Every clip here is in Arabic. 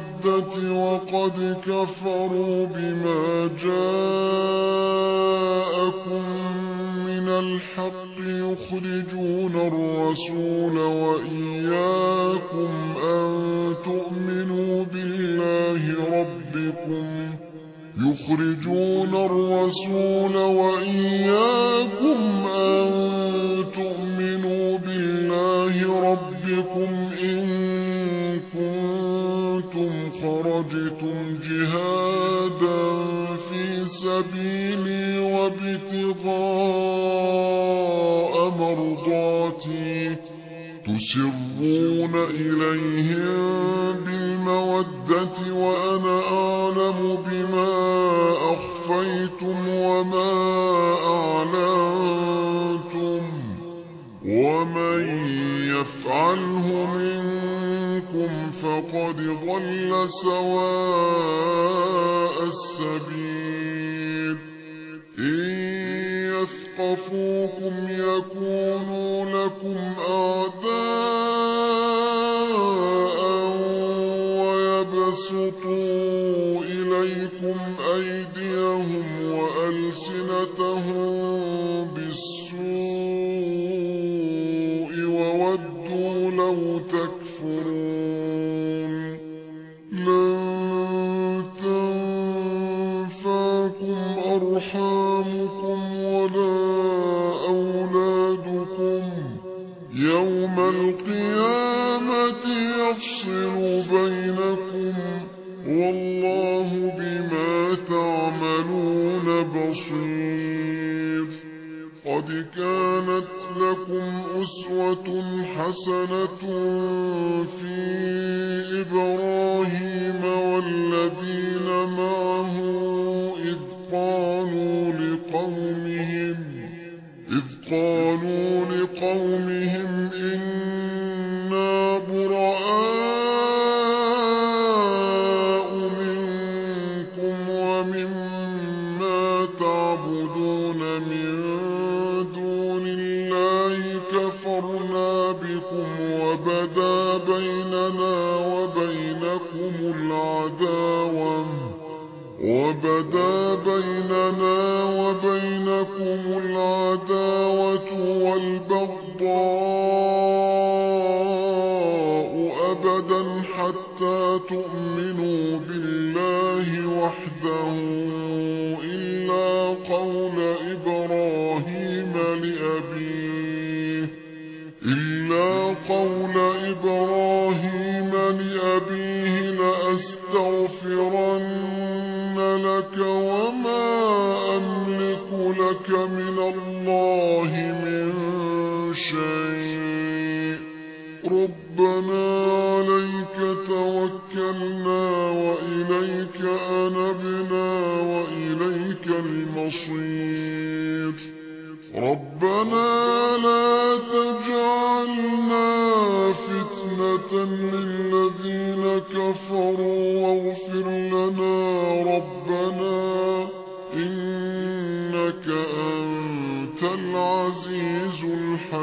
بالمودة وقد كفروا بما جاءكم من الحق يخرجون الرسول وإياكم أن تؤمنوا بالله ربكم يخرجون الرسول وإياكم تسرون إليهم بالمودة وأنا أعلم بما أخفيتم وما أعلنتم ومن يفعله منكم فقد ضل سواء السبيل إن يثقفوكم يكونوا إليكم أيديهم وألسنتهم بالسوء وودوا لو تكفرون. لن تنفعكم أرحامكم كانت لكم أسوة حسنة في إبراهيم والذين معه إذ قالوا لقومهم إذ قالوا لقومهم وبينكم العداوة وبدا بيننا وبينكم العداوة والبغضاء أبدا حتى تؤمنوا بالله وحده. لك من الله من شيء. ربنا عليك توكلنا وإليك أنبنا وإليك المصير. ربنا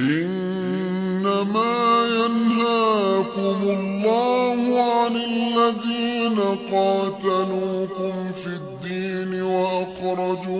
إنما ينهاكم الله عن الذين قاتلوكم في الدين وأخرجوكم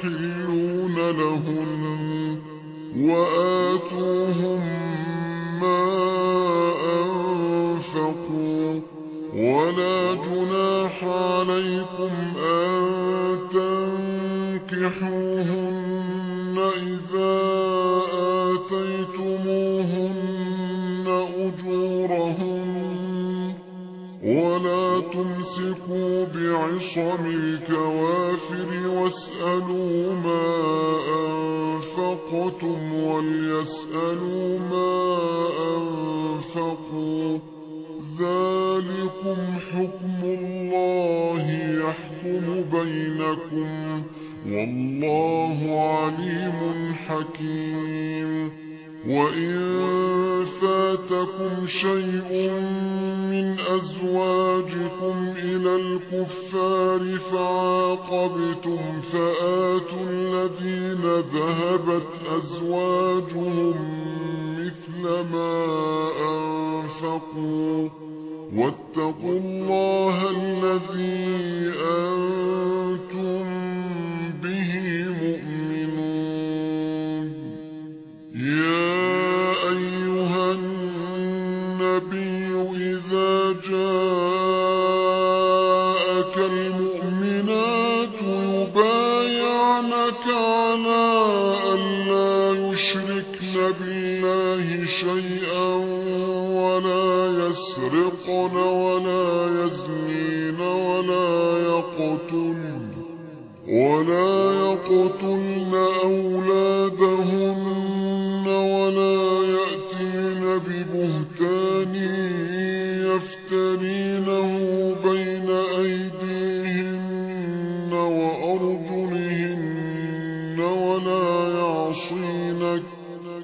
يحلون لهن وآتوهم ما أنفقوا ولا جناح عليكم أن تنكحوهن إذا آتيتموهن أجورهن ولا تمسكوا بعصم الكوافر واسألوا ما أنفقتم وليسألوا ما أنفقوا ذلكم حكم الله يحكم بينكم والله عليم حكيم. وإن شيء من أزواجكم إلى الكفار فعاقبتم فآتوا الذين ذهبت أزواجهم مثل ما أنفقوا واتقوا الله الذي أنتم على أن لا يشركن بالله شيئا ولا يسرقن ولا يزنين ولا يقتلن ولا يقتلن أولادهن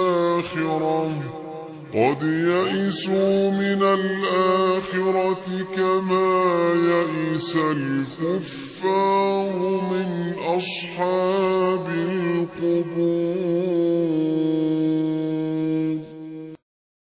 الآخرة. قد يئسوا من الآخرة كما يئس الكفار من أصحاب القبور.